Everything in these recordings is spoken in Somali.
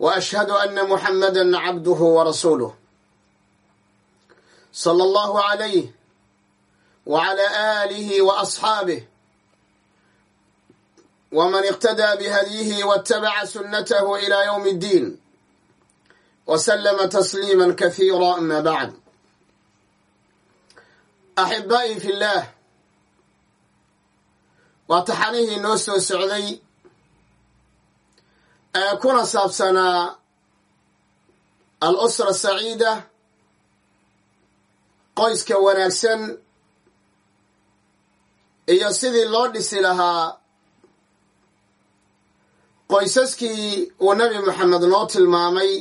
واشهد ان محمدا عبده ورسوله صلى الله عليه وعلى اله واصحابه ومن اقتدى بهديه واتبع سنته الى يوم الدين وسلم تسليما كثيرا اما بعد احبائي في الله وataxanihii noo soo socday kuna saabsanaa al-usra saciida qoyska wanaagsan iyo sidii loo dhisi lahaa qoysaskii uu nebi moxamed noo tilmaamay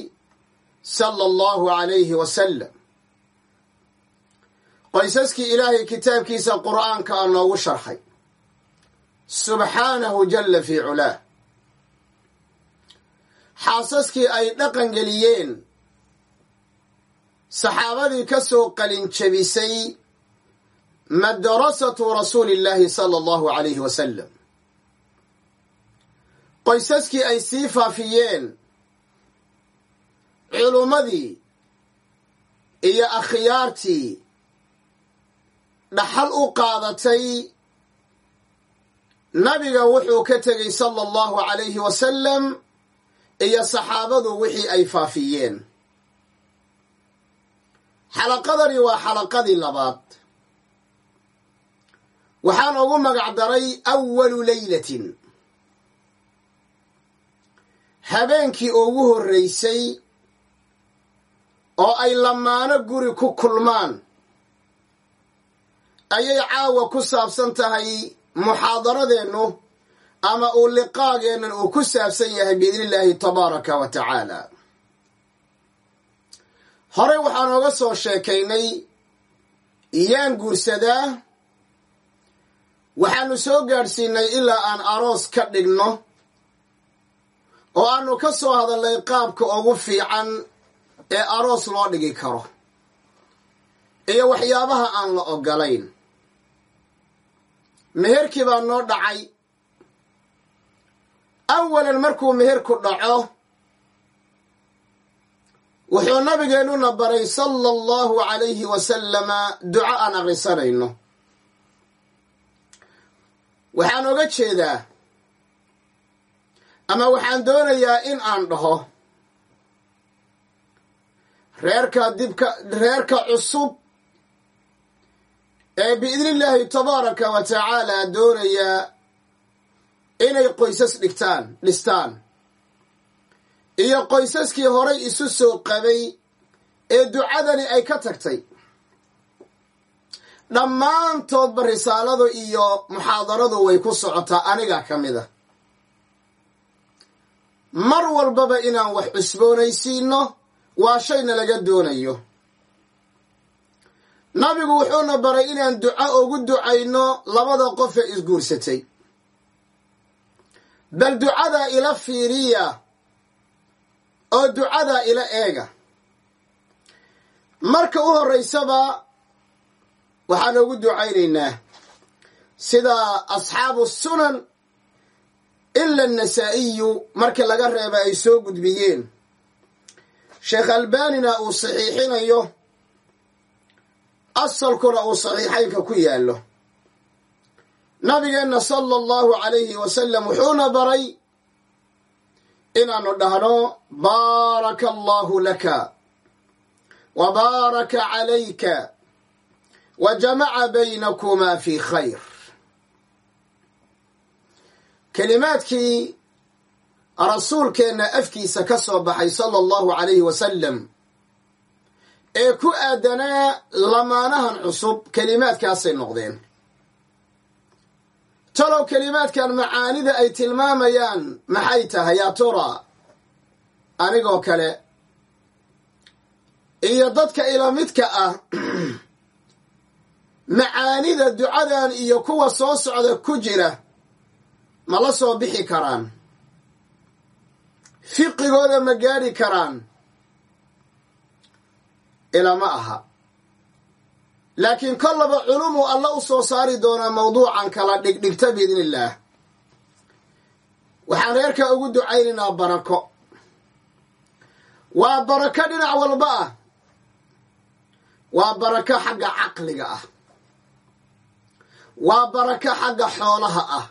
sala allahu calayhi wasalam qoysaskii ilaahay kitaabkiisa qur'aanka a noogu sharxay. Subxaanahu jalla fii culaah xaasaskii ay dhaqan geliyeen. Saxaabadii ka soo qalin jebisay madrasatu rasuuli illaahi sala allahu calayhi wasalam qoysaskii ay sii faafiyeen. Culummadii iyo akhyaartii dhaxal u qaadatay. Nabiga wuxuu ka tegey sala allahu calayhi wasalam iyo saxaabadu wixii ay faafiyeen. Xalaqadani waa xalaqadii labaad. Waxaan ugu magac daray awalu leylatin habeenkii ugu horreysay oo ay lamaano guri ku kulmaan ayay caawa ku saabsan tahay muxaadaradeennu ama uu liqaageennan uu ku saabsan yahay biidni illaahi tabaaraka wa tacaala. Horey waxaan ooga soo sheekaynay yaan guursadaa waxaannu soo gaadhsiinay ilaa aan aroos ka dhigno oo aannu ka soo hadalnay qaabka ugu fiican ee aroos loo dhigi karo iyo waxyaabaha aan la ogolayn meherkii baa noo dhacay awalan markuu meherku dhaco wuxuu nabigeennuna baray sala allahu calayhi wasalama duco aan akhrisanayno waxaan oga jeedaa ama waxaan doonayaa in aan dhaho reerka dibka reerka cusub ee biidni illaahi tabaaraka wa tacaala doonayaa inay qoysas dhigtaan dhistaan iyo qoysaskii horay isu soo qabay ee ducadani ay ka tagtay. Dhammaantoodba risaaladu iyo muxaadaradu way ku socotaa aniga ka mid a mar walbaba inaan wax cusboonaysiinno waa shayna laga doonayo. Nabigu wuxuuna baray inaan duco ugu ducayno labada qof ee isguursatay bal ducadaa ila fiiriya oo ducadaa ila eega. Marka u horraysaba waxaan ugu ducaynaynaa sida asxaabu sunan ila annasaa'iyu marka laga reeba ay soo gudbiyeen. Sheekh albanina uu saxiixinayo asalkuna uu saxiixaynka ku yaallo nabigeenna sala allahu calayhi wasalam wuxuuna baray inaannu dhahno baaraka allahu laka wa baaraka calayka wa jamaca baynakumaa fi khayr. Kelimaadkii rasuulkeenna afkiisa ka soo baxay sala allahu calayhi wasalam ee ku aadanaa lamaanahan cusub kelimaadkaasay noqdeen talow kelimaadkan macaanida ay tilmaamayaan maxay tahay yaa tura? Anigoo kale. Iyo dadka ila midka ah macaanida ducadan iyo kuwa soo socda ku jira ma la soo bixi karaan. Fiqigooda ma gaadhi karaan. Ilama aha laakiin kollaba culumuu alla u soo saari doonaa mawduucan kala dhigdhigta biidni waxaan reerka ugu ducaynaynaa barako. Waa barako dhinac walba ah. Waa barako xagga caqliga ah. Waa barako xagga xoolaha ah.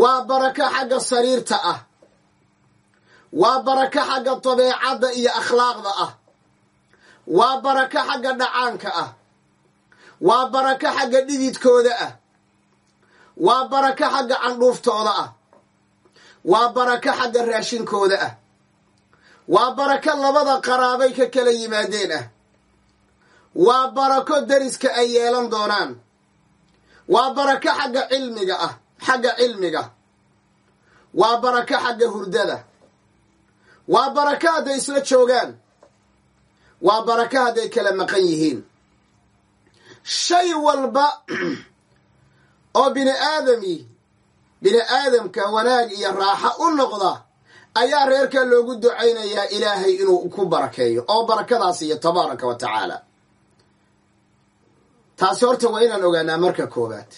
Waa barako xagga sariirta ah. Waa barako xagga dabeecadda iyo akhlaaqda ah waa barako xagga dhacaanka ah. Waa barako xagga dhididkooda ah. Waa barako xagga candhuuftooda ah. Waa barako xagga raashinkooda ah. Waa barako labada qaraabay ka kala yimaadeen ah. Waa barako deriska ay yeelan doonaan. Waa barako xagga cilmiga ah xagga cilmiga. Waa barako xagga hurdada. Waa barako hadday isla joogaan waa barako hadday kala maqan yihiin. Shay walba oo bini aadami bini aadamka wanaag iyo raaxo u noqda ayaa reerka loogu ducaynayaa ilaahay inuu ku barakeeyo oo barakadaas iyo tabaaraka wa tacaala. Taasi horta waa inaan ogaanaa marka koowaad.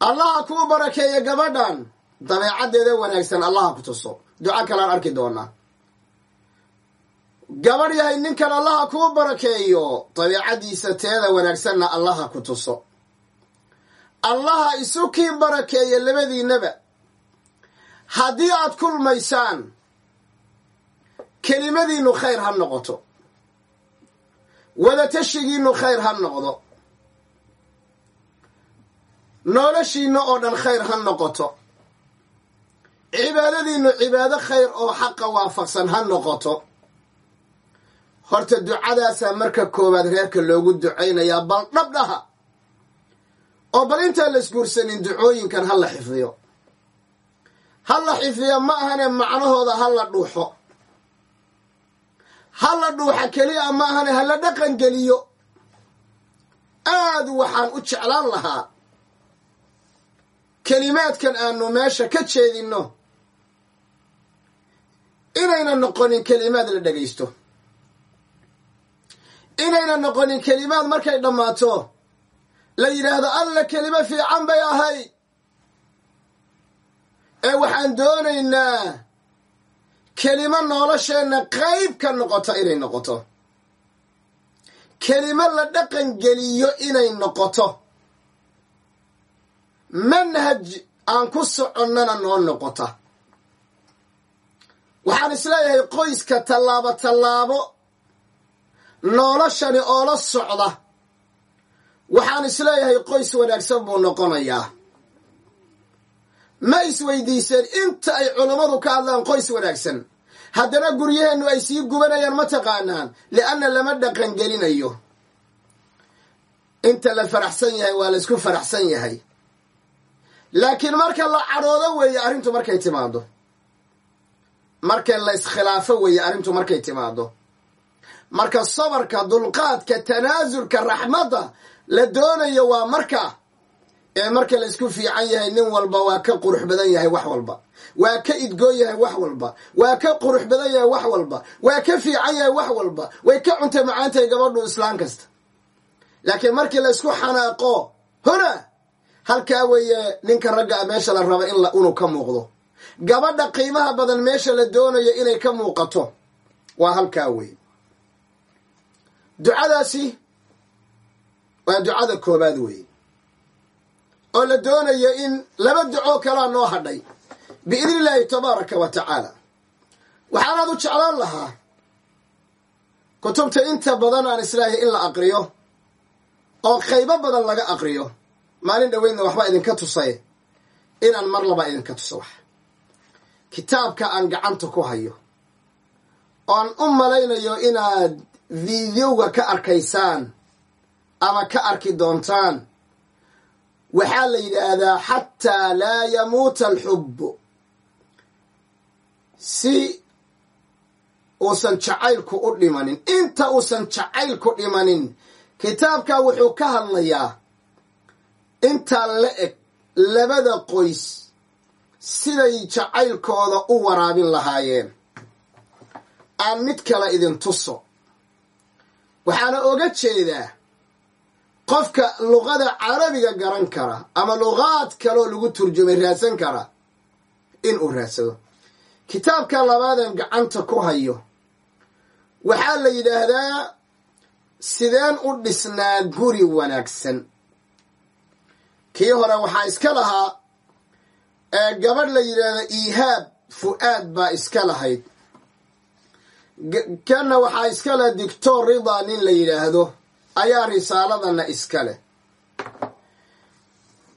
Allaha kuu barakeeya gabadhan dabeecaddeeda wanaagsan allaha ku tuso. Duco kalaan arki doonaa gabadh yahay ninkan allaha kuu barakeeyo dabeecaddiisa teeda wanaagsanna allaha ku tuso. Allaha isu kii barakeeya labadiinnaba. Haddii aad kulmaysaan kelimadiinnu khayr ha noqoto. Wadatashigiinnu khayr ha noqdo. Noloshiinna oo dhan khayr ha noqoto. Cibaadadiinnu cibaado khayr oo xaqa waafaqsan ha noqoto horta ducadaasaa marka koowaad reerka loogu ducaynayaa bal dhabdhaha oo bal intaan la isguursanin ducooyinkan ha la xifdiyo. Ha la xifdiyo ma ahane macnahooda ha la dhuuxo. Ha la dhuuxa keliya ma ahane ha la dhaqan geliyo. Aad waxaan u jeclaan lahaa kelimaadkan aanu meesha ka jeedinno. Inayna noqonin kelimaad la dhagaysto inayna noqonin kelimaad markay dhammaato. La yidhaahdo alla kelimo fiican bay ahay. Ee waxaan doonaynaa kelimo nolosheenna qayb ka noqoto inay noqoto. Kelimo la dhaqan geliyo inay noqoto. Manhaj aan ku soconnana noo noqota. Waxaan is leeyahay qoyska tallaabo tallaabo noloshani oola socda. Waxaan is leeyahay qoys wanaagsan buu noqonayaa. Ma isweydiiseen inta ay culammadu ka hadlaan qoys wanaagsan. Haddana guryaheennu ay sii gubanayaan ma taqaanaan li'anna lama dhaqangelinayo. Inta la faraxsan yahay waa la isku faraxsan yahay. Laakiin marka la cadhoodo weeye arrintu markay timaado marka la iskhilaafo weeye arrintu markay timaado marka sabarka dulqaadka tanaasulka raxmadda la doonayo waa marka ee marka la isku fiican yahay nin walba waa ka qurux badan yahay wax walba. Waa ka idgoon yahay wax walba. Waa ka qurux badan yahay wax walba. Waa ka fiican yahay wax walba. Way ka cunta macaantahay gabadhu islaan kasta. Laakiin markii la isku xanaaqo huna! Halkaa weeye ninka ragga a meesha la raba in inuu ka muuqdo. Gabadha qiimaha badan meesha la doonayo inay ka muuqato. Waa halkaa weeye ducadaasi waa ducada koobaad weeye. oo la doonayo in laba ducoo kalaa noo hadhay biidni illaahi tabaaraka wa tacaala. Waxaanaad u jeclaan lahaa kutubta inta badan aan islaahay in la aqriyo oo qaybo badan laga aqriyo maalin dhoweydna waxba idinka tusay inaan mar laba idinka tuso wax. Kitaabka aan gacanta ku hayo oan u malaynayo inaad videoga ka arkaysaan ama ka arki doontaan waxaa la yidhaahdaa xataa laa yamuuta alxubbu si uusan jacaylku u dhimanin. Inta uusan jacaylku dhimanin kitaabka wuxuu ka hadlayaa intaa la eg labada qoys siday jacaylkooda u waraabin lahaayeen. Aan mid kale idin tuso waxaana oga jeedaa qofka luqada carabiga garan kara ama luqaad kaloo lagu turjumay raadsan kara inuu raadsado. Kitaabka labaadan gacanta ku hayo waxaa la yidhaahdaa sideen u dhisnaa guri wanaagsan. Kii hore waxaa iska lahaa ee gabadh la yidhaahdo iihaab fu'aad baa iska lahayd kanna waxaa iska leh doctor rida nin la yidhaahdo ayaa risaaladana iska leh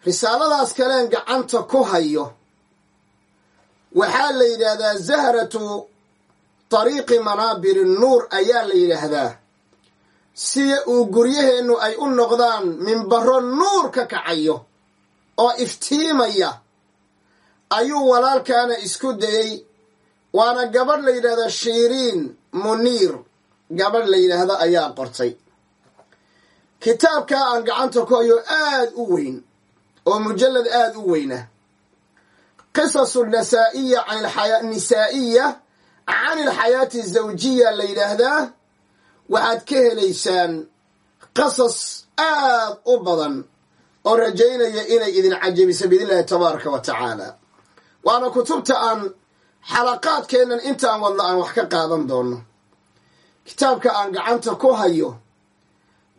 risaaladaas kaleen gacanta ku hayo. Waxaa la yidhaahdaa zahratu tariiqi manaabiri nuur ayaa la yidhaahdaa sida uu guryaheennu ay u noqdaan minbaro nuur ka kacayo oo iftiimaya ayuu walaalkaana isku dayey waana gabadh la yidhahda shiiriin muniir. Gabadh la yidhaahdo ayaa qortay. Kitaabkaa aan gacanta ku hayo aad u weyn oo mujallad aad u weyna qisasu nasaa'iya nisaa'iya can ilxayaati zawjiya la yidhaahdaa waxaad ka helaysaan qasas aad u badan oo rajaynaya inay idin cajabiso biidnillahi tabaaraka wa tacaala. Waana kutubta aan xalaqaadkeennan intaan wadno aan wax ka qaadan doonno. Kitaabka aan gacanta ku hayo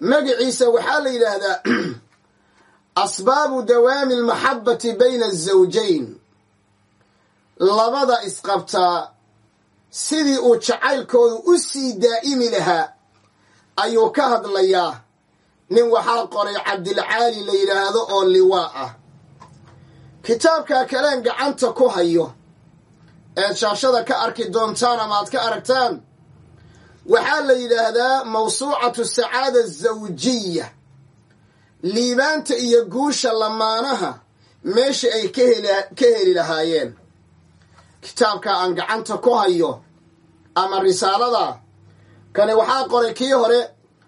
magaciisa waxaa la yidhaahdaa asbaabu dawaami almaxabati bayna azawjayn labada isqabtaa sidii uu jacaylkoodu u sii daa'imi lahaa ayuu ka hadlayaa. Nin waxaa qoray cabdilcaali la yidhaahdo oo liwaa ah. Kitaabkaa kaleen gacanta ku hayo eed shaashada ka arki doontaan ama aad ka aragtaan waxaa la yidhaahdaa mawsuucatu sacaada zawjiya. Liibaanta iyo guusha lamaanaha meesha ay ka heli lahaayeen. Kitaabka aan gacanta ku hayo ama risaalada kani waxaa qoray kii hore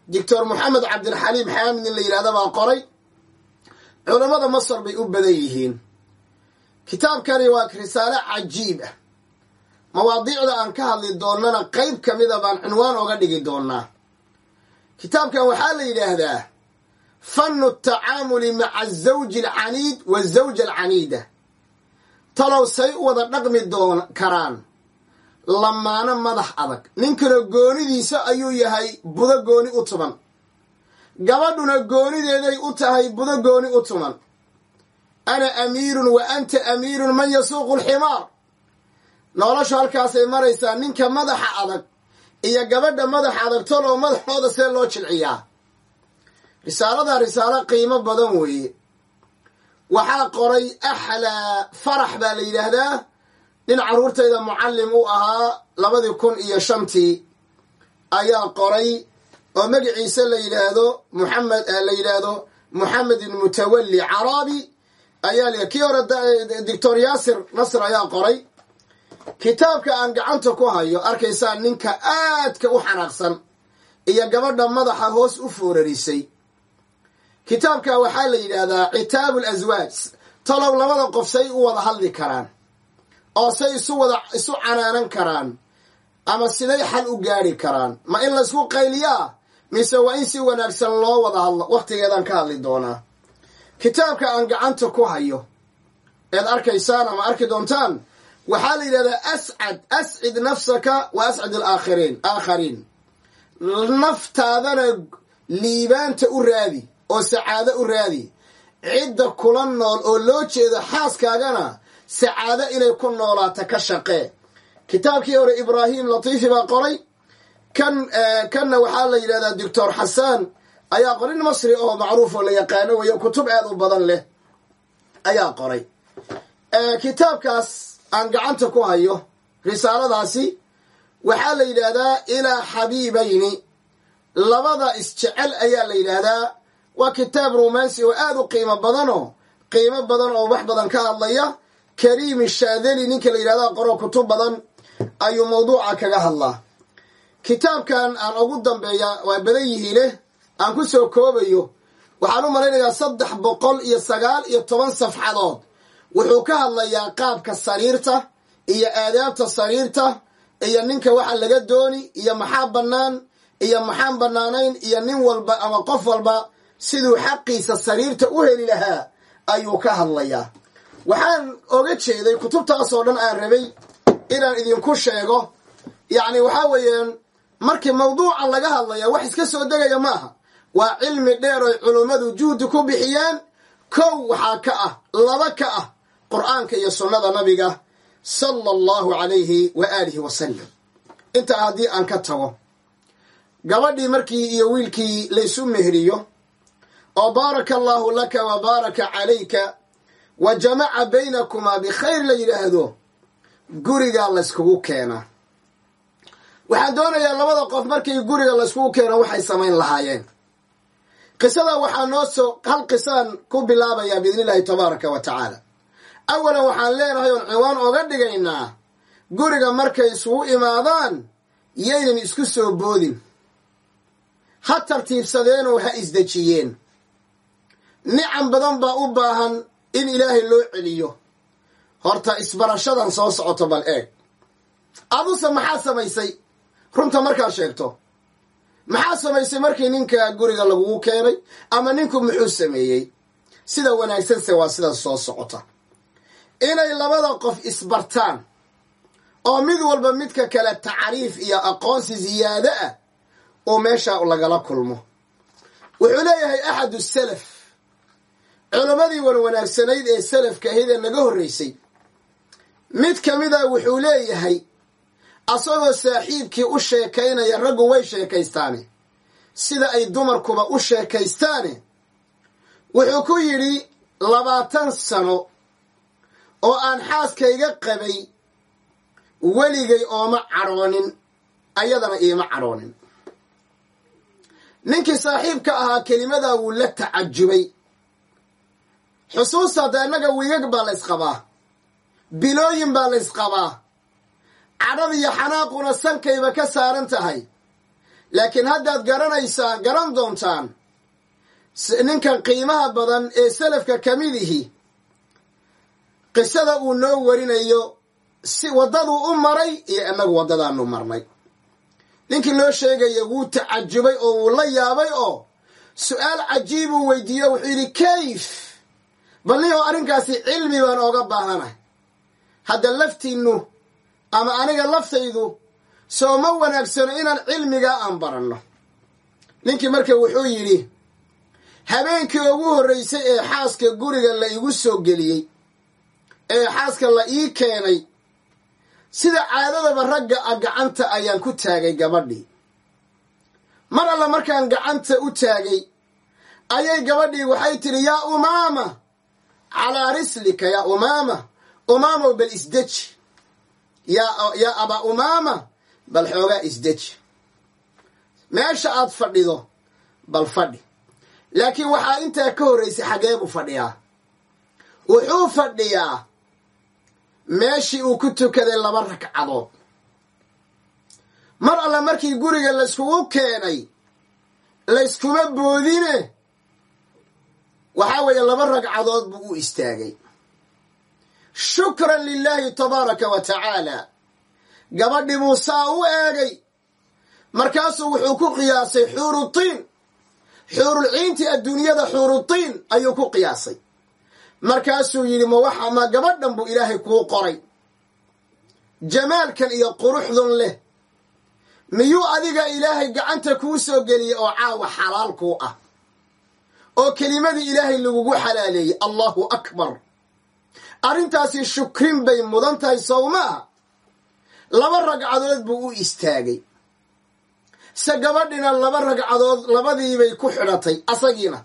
doctor moxamed cabdilxaliim xaamid in la yidhahda baa qoray. Culammada masar bay u badan yihiin. Kitaabkani waa risaalo cajiib ah mawaadiicda aan ka hadli doonnana qayb ka mida baan cinwaan oga dhigi doonnaa. Kitaabkan waxaa la yidhaahdaa fannu tacaamuli maca azawji alcaniid wazawja alcaniida. Talow say u wada dhaqmi doon karaan lamaano madax adag. Ninkana goonidiisa ayuu yahay budo gooni u tuman. Gabadhuna goonideeday u tahay budo gooni u tuman. Ana amiirun wa anta amiirun man yasuuqu alximaar noloshu halkaasay maraysaa ninka madaxa adag iyo gabadha madaxa adag talow madaxooda see loo jilciyaa risaalada risaalo qiimo badan weeye. Waxaa qoray axlaa farax baa la yidhaahdaa. Nin carruurtayda mucallim u ahaa labadii kun iyo shantii ayaa qoray oo magaciisa la yidhaahdo muxamed la yidhaahdo moxamed mutawalli caraabi ayaa l kii hore doctor yaasir nasr ayaa qoray kitaabka aan gacanta ku hayo arkaysaa ninka aadka u xanaaqsan iyo gabadha madaxa hoos u foorarisay kitaabka waxaa la yidhaahdaa kitaabu laswaaj talow labada qof say u wada hadli karaan oo say isu wada isu canaanan karaan ama siday xal u gaari karaan. Ma in laysku qayliyaa? Mise waa in si wanaagsan loo wada hadlo wakhtigeedaan ka hadli doonaa. Kitaabka aan gacanta ku hayo eed arkaysaan ama arki doontaan waxaa la yidhahdaa ascad ascid nafsaka wa ascid alaakhiriin. Aakhariin naftaadana liibaanta u raadi oo sacaado u raadi. Cidda kula nool oo loo jeedo xaaskaagana sacaado inay ku noolaato ka shaqee. Kitaabkii hore ibraahim latiifi baa qoray. Kan kanna waxaa la yidhahdaa doctor xasaan ayaa qoray. Nin masri oo macruuf oo la yaqaano weyo kutub aad u badan leh ayaa qoray. Kitaabkaas aan gacanta ku hayo risaaladaasi waxaa la yidhaahdaa ilaa xabiibayni. Labada isjecel ayaa la yidhaahdaa waa kitaab romansi oo aad u qiimo badanoo qiimo badan oo wax badan ka hadlaya. Kariimi shaadeli ninka la yidhahdaa qoro kutub badan ayuu mawduuca kaga hadlaa. Kitaabkan aan ugu dambeeya waa badan yihiine aan ku soo koobayo waxaan u malaynayaa saddex boqol iyo sagaal iyo toban safxadood wuxuu ka hadlayaa qaabka sariirta iyo aadaabta sariirta iyo ninka waxa laga dooni iyo maxaa bannaan iyo maxaan bannaanayn iyo nin walba ama qof walba siduu xaqiisa sariirta u heli lahaa ayuu ka hadlayaa. Waxaan oga jeeday kutubtaasoo dhan aan rabay inaan idinku sheego. Yacni waxaa weeyaan markii mawduuca laga hadlaya wax iska soo degaya ma aha. Waa cilmi dheer oy culummadu juhdi ku bixiyeen kow waxaa ka ah laba ka ah qur'aanka iyo sunnada nabiga sala allahu calayhi wa aalihi wasalam intaa haddii aan ka tago gabadhii markii iyo wiilkii laysu mehriyo oo baaraka allaahu laka wa baaraka calayka wa jamaca baynakumaa bikhayr la yidhaahdo gurigaa layskugu keenaa waxaan doonayaa labada qof markii guriga layskugu keeno waxay samayn lahaayeen. Qisada waxaa noo soo hal qisaan ku bilaabayaa biidni illaahi tabaaraka wa tacaala awalan waxaan leenahay oon ciwaan oga dhigaynaa. Guriga markay isugu imaadaan yaynan isku soo boodin. Ha tartiibsadeenoo ha isdejiyeen. Nicam badan baa u baahan in ilaahay loo celiyo. Horta isbarashadan soo socoto bal eeg. Aduse maxaa samaysay? Runta markaad sheegto. Maxaa samaysay markii ninka guriga lagugu keenay ama ninku muxuu sameeyey? Sida wanaagsanse waa sidaas soo socota inay labada qof isbartaan oo mid walba midka kale tacriif iyo aqoonsi ziyaado ah oo meesha lagala kulmo. Wuxuu leeyahay axadu salaf culammadii wan wanaagsanayd ee salafka ee naga horraysay mid ka mida wuxuu leeyahay asagoo saaxiibkii u sheekaynaya raggu way sheekaystaane. Sida ay dumarkuba u sheekaystaane wuxuu ku yidhi labaatan sano oo aan xaaskayga qabay weligay ooma cadhoonin ayadana iima cadhoonin ninkii saaxiibka ahaa kelimadaa wuu la tacajubay. Xusuusta hadda innaga wiigag baa la ysqabaa bilooyin baa la ysqabaa cadhad iyo xanaaquna sankayba ka saaran tahay. Laakiin haddaad garanaysaan garan doontaan ninkan qiimaha badan ee salafka ka midihi qisada uu noo warinayo si waddaduu u maray iyo innagu waddadaanu marnay. Ninkii loo sheegaya wuu tacajubay oo wuu la yaabay oo su'aal cajiibuu weydiiyo wuxuu yidhi kayf! Bal nin oo arrinkaasi cilmi baan ooga baahanahay. Hadda laftiinnu ama aniga laftaydu soo ma wanaagsano inaan cilmigaa aan baranno. Ninkii marka wuxuu yidhi habeenkii ugu horraysay ee xaaska guriga la igu soo geliyey ee xaaska la ii keenay sida caadadaba ragga a gacanta ayaan ku taagay gabadhii. Mar alla markaan gacanta u taagay ayay gabadhii waxay tidhi yaa umaama calaa rislika yaa umaama umaamow bal isdeji. Yaa abaa umaama bal xoogaa isdeji. Meesha aad fadhido bal fadhi. Laakiin waxaa intaa ka horraysay xagee buu fadhiyaa. Wuxuu fadhiyaa meeshii uu ku tukaday laba ragcadood mar alla markii guriga layskugu keenay layskuma boodine waxaa weeye laba ragcadood buu u istaagay. Shukran lilaahi tabaaraka wa tacaala. Gabadhii buu saa u eegay markaasuu wuxuu ku qiyaasay xuurutiin xuurulciintii adduunyada xuurutiin ayuu ku qiyaasay markaasuu yidhi ma waxa ma gabadhan buu ilaahay kuu qoray. Jamaalkan iyo quruxdun leh. Miyuu adiga ilaahay gacanta kuu soo geliyey oo caawa xalaal kuu ah? Oo kelimadii ilaahay lagugu xalaaleeyey? Allahu akbar. Arrintaasi shukrin bay mudan tahay sowmaa laba ragcadood buu u istaagay. Se gabadhina laba ragcadood labadiibay ku xidhatay asagiina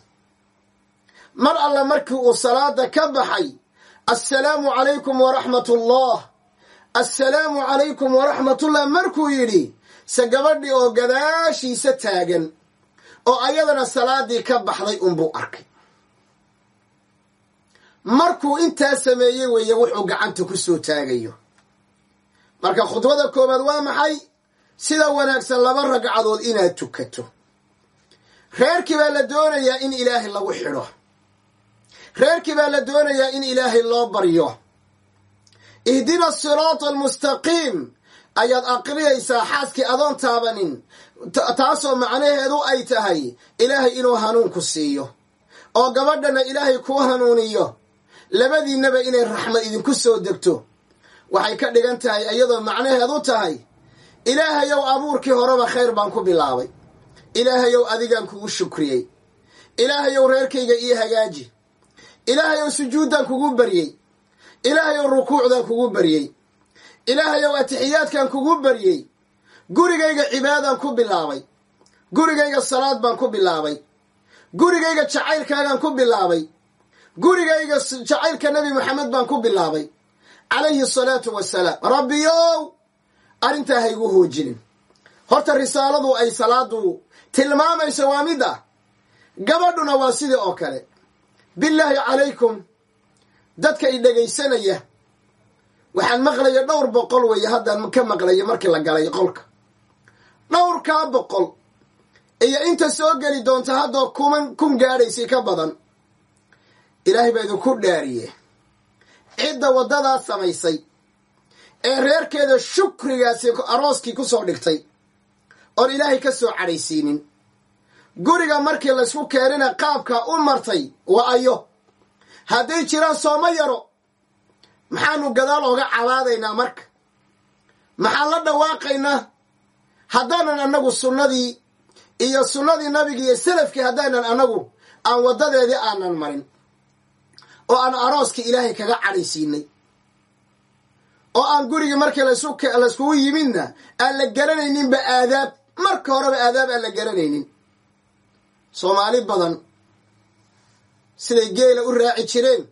mar alla markii uu salaada ka baxay assalaamu calaykum waraxmat ullah assalaamu calaykum waraxmatullah markuu yidhi se gabadhii oo gadaashiisa taagan oo ayadana salaadii ka baxday unbuu arkay. Markuu intaa sameeyey weeye wuxuu gacanta ku soo taagayo. Marka khudbada koowaad waa maxay? Sida wanaagsan laba ragcadood inaad tukato. Reerkii baa la doonayaa in ilaahay lagu xidho reerkii baa la doonayaa in ilaahay loo baryo. Ihdina siraata almustaqiim ayaad aqriyaysaa xaaskii adoon taabanin. Taasoo macnaheedu ay tahay ilaahay inuu hanuunku siiyo. Oo gabadhana ilaahay kuu hanuuniyo. Labadiinnaba inay raxmad idinku soo degto. Waxay ka dhigan tahay iyadoo macnaheedu tahay ilaahayow abuurkii horeba khayr baan ku bilaabay. Ilaahayow adigaan kugu shukriyey. Ilaahayow reerkayga ii hagaaji ilaahayow sujuuddaan kugu baryey. Ilaahayow rukuucdaan kugu baryey. Ilaahayow atixiyaadkaan kugu baryey. Gurigayga cibaadaan ku bilaabay. Gurigayga salaad baan ku bilaabay. Gurigayga jacaylkaagaan ku bilaabay. Gurigayga jacaylka nebi moxamed baan ku bilaabay. Calayhi asalaatu wasalaam rabbiyow arrintaa haygu hoojinin. Horta risaaladu ay salaadu tilmaamayso waa mid ah gabadhuna waa sidii oo kale billaahi calaykum dadka i dhegaysanaya waxaan maqlaya dhowr boqol weeye haddaan ka maqlayo markii la galay qolka. Dhowrkaa boqol iyo inta soo geli doonta haddoo kuman kun gaadhaysay ka badan ilaahay baa idinku dhaariye. Cidda waddadaa samaysay ee reerkeeda shukrigaasi arooskii ku soo dhigtay oon ilaahay ka soo cadhaysiinin guriga markii laysku keenina qaabkaa u martay waa ayo. Hadday jiraan sooma yaro. Maxaanu gadaal ooga cabaadaynaa marka. Maxaan la dhawaaqaynaa. Haddaanan annagu sunnadii iyo sunnadii nabigi iyo salafkii haddaanan annagu aan waddadeedii aanan marin. Oo aan arooskii ilaahay kaga cadhaysiinay. Oo aan gurigii markii layskugu yimidna aan la garanayninba aadaab. Marka horeba aadaab aan la garanaynin soomaali badan siday geela u raaci jireen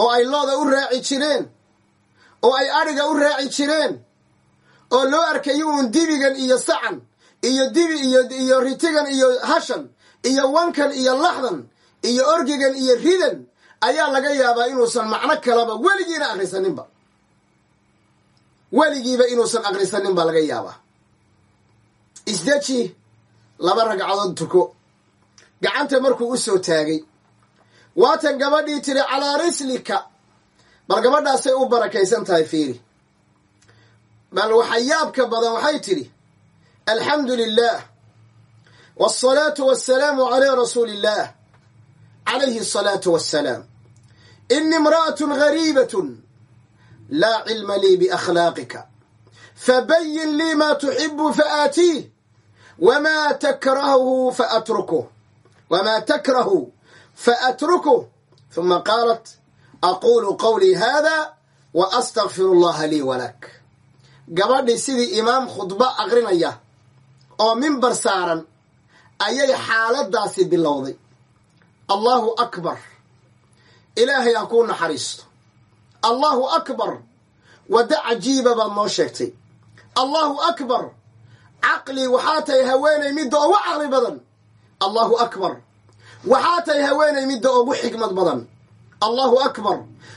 oo ay looda u raaci jireen oo ay adhiga u raaci jireen oo loo arkayo uun dibigan iyo sacan iyo dibi iyo ritigan iyo hashan iyo wankan iyo laxdan iyo orgigan iyo ridan ayaa laga yaabaa inuusan macno kalaba weligiina akhrisaninba. Weligiiba inuusan akhrisanin baa laga yaabaa. Isdeji laba ragcadood tuko gacanta markuu u soo taagay. Waatan gabadhii tiri calaa rislika. Bal gabadhaasay u barakaysan tahay fiiri. Bal waxa yaabka badan waxay tidhi alxamdu lilah wاsalaatu wasalaamu calaa rasuuli illah calayhi asalaatu wassalaam. Ini imra'atu gariibat laa cilma lii biakhlaaqika fabayin lii ma tuxibu faaatiih wma takrahu faatrukuh takrahu faatrukuh ثuma qaalat aqulu qawlii hada wa astagfiru اllaha lii walak gabadhii sidii imaam khudbo aqrinaya oo mimbar saaran ayay xaaladaasi bilowday. Allahu akbar. Ilaahay ha kuu naxariisto. Allahu akbar. Waddo cajiiba baad noo sheegtay. Allahu akbar. Caqli waxaa tahay haweenay midda ugu caqli badan allahu akbar. Waxaa tahay haweenay midda ugu xikmad badan. Allahu akbar.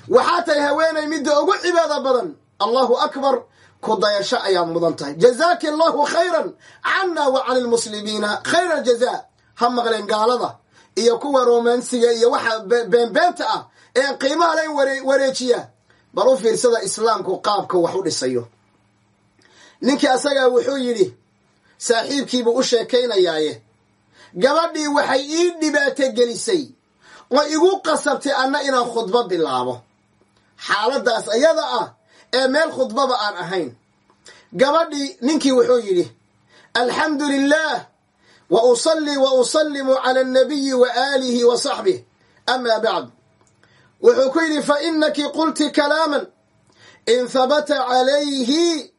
Waxaa tahay haweenay midda ugu cibaada badan. Allahu akbar. Ku dayasho ayaad mudan tahay. Jazaaki allahu khayran cana wa cani lmuslimiina khayra aljaza ha maqleen gaalada iyo kuwa romansiga iyo waxa beenbeenta ah ee qiimaha layn wareejiya. Bal u fiirsada islaamku qaabka wax u dhisayo. Ninkii asagaa wuxuu yidhi saaxiibkiibuu u sheekaynayaaye gabadhii waxay ii dhibaato gelisay oo igu qasabtay anna inaan khudbo bilaabo. Xaaladaas ayada ah ee meel khudbaba aan ahayn. Gabadhii ninkii wuxuu yidhi alxamdu lilah wa usallii wa usallimu cala annabiyi wa aalihi wa saxbih amaa bacd wuxuu ku yidhi fa inaki qulti kalaaman in habata calayhi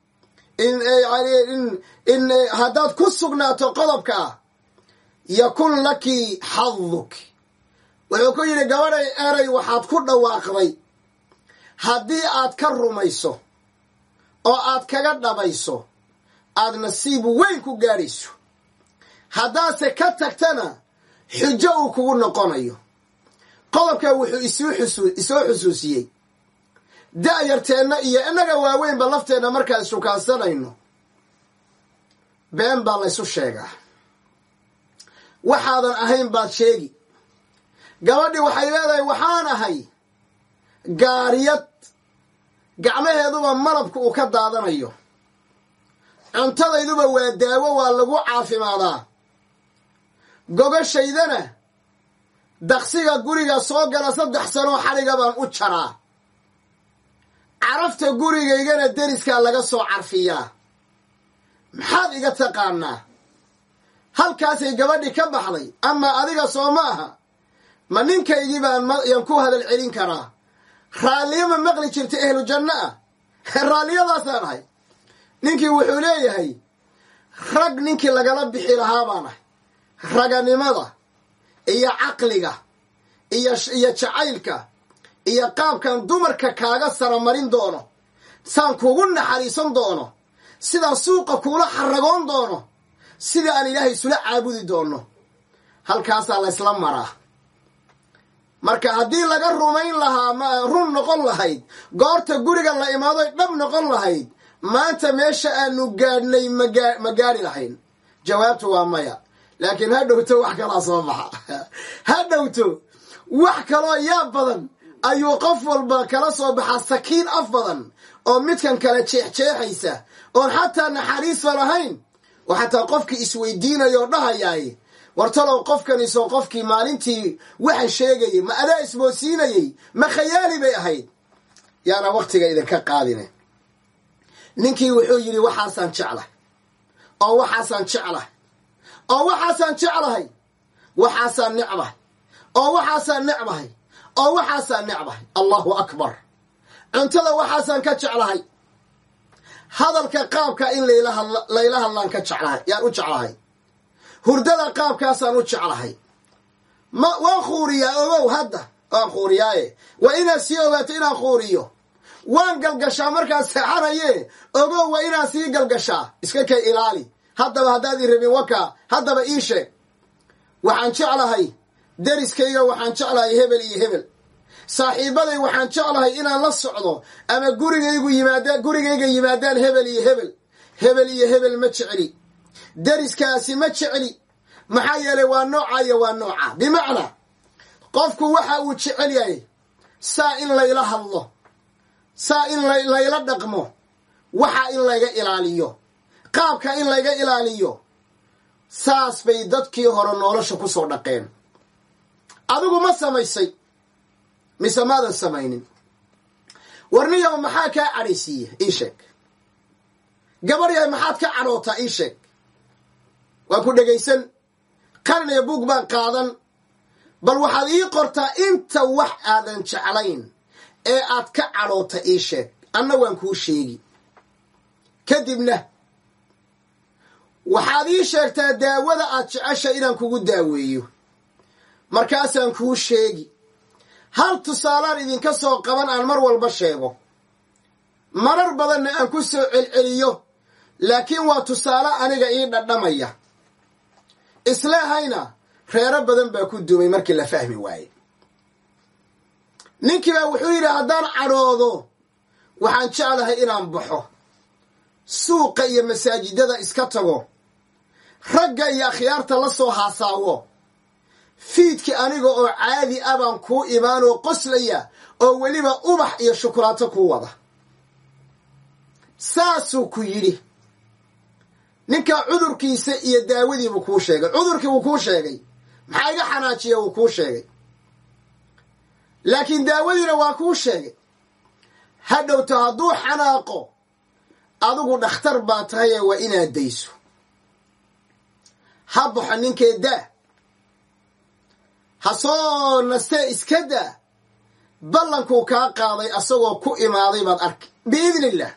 in haddaad ku sugnaato qodobka ah yakun laki xaduk wuxuu ku yidhi gabadhay eray waxaad ku dhawaaqday. Haddii aad ka rumayso oo aad kaga dhabayso aad nasiib weyn ku gaadhayso. Haddaase ka tagtana xujo uu kugu noqonayo. Qodobkaa wuxuu isoo xusuusiyey. Da'yarteenna iyo innaga waaweynba lafteenna markaan ishukaansanayno been baa laysu sheegaa waxaadan ahayn baad sheegi. Gabadhii waxay leedahay waxaan ahay gaariyad gacmaheeduba malabka uu ka daadanayo. Cuntadayduba waa daawo waa lagu caafimaadaa gogashaydana daqsiga guriga soo gala saddex sanoo xadhiga baan u jaraa. Carafta gurigaygana deriskaa laga soo carfiyaa. Maxaad iga taqaanaa halkaasay gabadhi ka baxday amaa adiga soo ma aha. Ma ninkaygii baan yaan ku hadal celin karaa. Raalliyo ma maqli jirta ehlu janno ah. Raalliyadaasaan ahay. Ninkii wuxuu leeyahay rag ninkii lagala bixi lahaa baan ahay. Raganimada iyo caqliga iyo iyo jacaylka iyo qaabkan dumarka kaaga saramarin doono. Saan kuugu naxariisan doono. Sidaan suuqa kuula xaragoon doono sida aan ilaahay isula caabudi doono halkaasaa laysla maraa. Marka haddii laga rumayn lahaa run noqon lahayd goorta guriga la imaadoy dhab noqon lahayd maanta meesha aanu gaadhnay ma gaadhi lahayn. Jawaabtu waa maya. Laakiin ha dhowto wax kalaa soo baxa. Ha dhowto wax kaloo yaa badan ayuu qof walba kala soo baxaa sakiin af badan oo midkan kale jeexjeexaysa oon xataa naxariisba lahayn oo xataa qofkii isweydiinaya oo dhahayaay wartalow qofkanisoo qofkii maalintii waxa sheegayay ma adaa ismoodsiinayey ma khayaali bay ahayd. Yaana wakhtiga idinka qaadine. Ninkii wuxuu yidhi waxaasaan jeclahay. Oo waxaasaan jeclahay. Oo waxaasaan jeclahay. Waxaasaan necbahay. Oo waxaasaan necbahay. Oo waxaasaan necbahay. Allahu akbar. Cuntada waxaasaan ka jeclahay hadalka qaabka in layla hadlaan ka jeclahay yaan u jeclahay. Hurdada qaabkaasaan u jeclahay. Ma waan khuuriyaa ogow hadda waan khuuriyaaye. Waa inaad sii ogaato inaan khuuriyo. Waan galgashaa markaan seexanaye ogow waa inaad sii galgashaa. Iska kay ilaali. Haddaba haddaad i rabin wakaa haddaba ii sheeg. Waxaan jeclahay deriskayga waxaan jeclahay hebel iyo hebel saaxiibaday waxaan jeclahay inaan la socdo ama gurigaygu yimaadaan gurigayga yimaadaan hebel iyo hebel. Hebel iyo hebel ma jecli. Deriskaasi ma jecli. Maxaa yeelay waa nooca iyo waa nooca. Bimacnaa qofku waxa uu jecel yahay saa in layla hadlo saa in layla dhaqmo waxa in layga ilaaliyo qaabka in layga ilaaliyo saas bay dadkii hore nolosha ku soo dhaqeen. Adigu ma samaysay mise maadan samaynin. Warniyow maxaa kaa cadhaysiiya ii sheeg. Gabar yahay maxaad ka cadhootaa? Ii sheeg. Waan ku dhegaysan. Qalin iyo buug baan qaadan. Bal waxaad ii qortaa inta wax aadan jeclayn ee aad ka cadhoota ii sheeg. Anna waan kuu sheegi. Kadibna waxaad ii sheegtaa daawada aad jecesha inaan kugu daaweeyo. Markaasaan kuu sheegi hal tusaalaan idinka soo qaban aan mar walba sheego. Marar badanna aan ku soo celceliyo laakiin waa tusaale aniga ii dhadhamaya. Isleehayna reero badan baa ku dumay markii la fahmi waaye ninkii baa wuxuu yidhi haddaan cadhoodo waxaan jeclahay inaan baxo. Suuqa iyo masaajidada iska tago. Ragga iyo akhyaarta la soo haasaawo fiidkii aniga oo caadi a baan kuu imaanoo qoslaya oo weliba ubax iyo shukulaato kuu wada. Saasuu ku yidhi. Ninkaa cudurkiisa iyo daawadiibuu kuu sheegay. Cudurkii wuu kuu sheegay. Maxaa iga xanaajiya wuu kuu sheegay. Laakiin daawadiina waa kuu sheegay. Ha dhowto hadduu xanaaqo adigu dhakhtar baa tahaye waa inaad dayso. Ha baxo ninkee daa ha soo nastee iska daa ballankuu kaa qaaday asagoo ku imaaday baad arki biidni illah